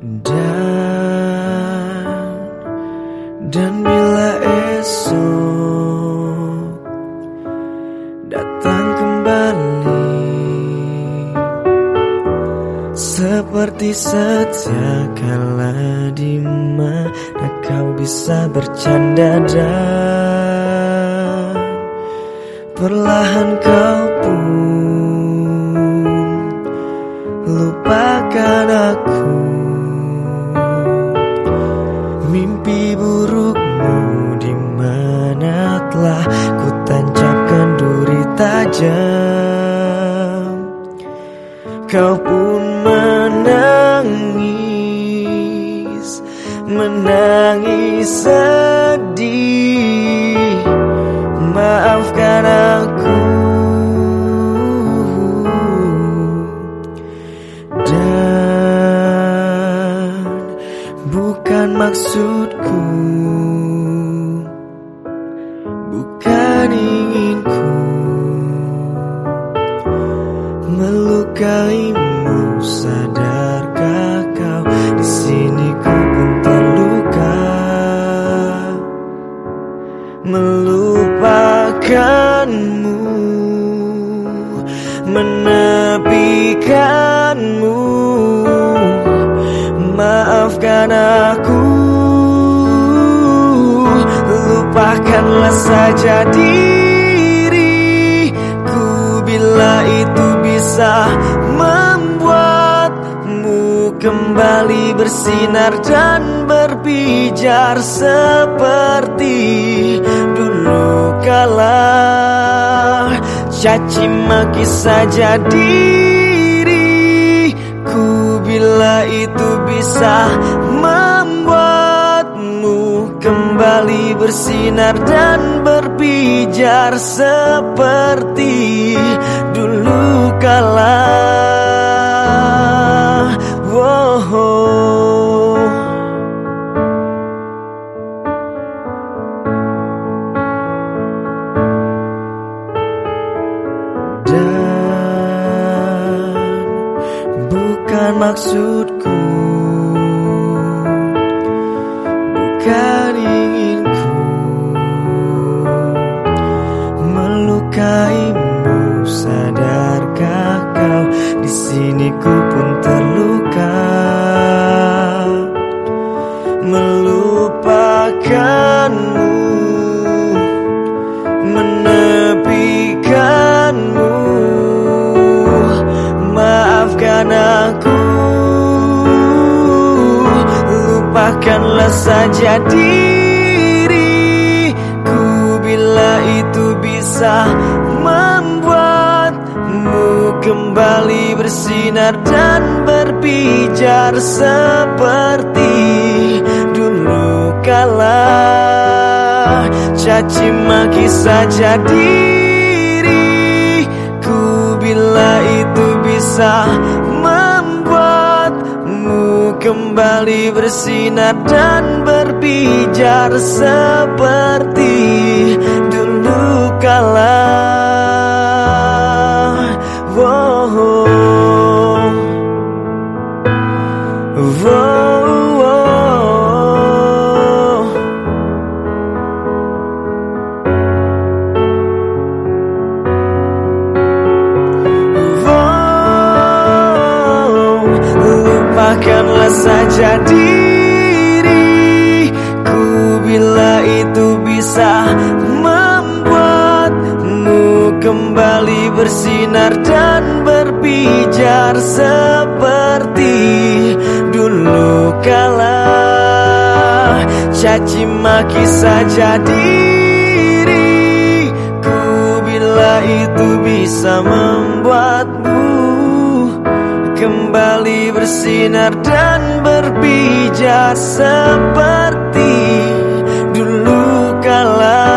Dan dan bila esok datang kembali seperti sejak kala di mana kau bisa bercanda dan perlahan kau pun tajam Kau pun menangis Menangis sedih. Maafkan aku. Dan bukan maksudku melukaimu Sadarkah kau? Di sini ku pun terluka. Melupakanmu Menepikanmu. Maafkan aku. Lupakanlah saja diriku bisa membuatmu kembali bersinar dan berpijar seperti dulu kala. Caci maki saja diriku bila itu bisa membuatmu kembali bersinar dan berpijar seperti bukan maksudku. Bukan inginku. Melukaimu Sadarkah kau? Di sini ku pun terluka Lupakanlah saja diriku Bila itu bisa membuatmu kembali bersinar dan berpijar seperti dulu kala. Caci maki saja diriku Bila itu bisa kembali bersinar dan berpijar seperti dulu kala Wow. Wow, wow. Wow, lupakanlah saja diriku bila itu bisa membuatmu kembali bersinar dan berpijar seperti dulu kala. Caci maki saja diriku bila itu bisa membuatmu kembali bersinar dan berpijar seperti dulu kala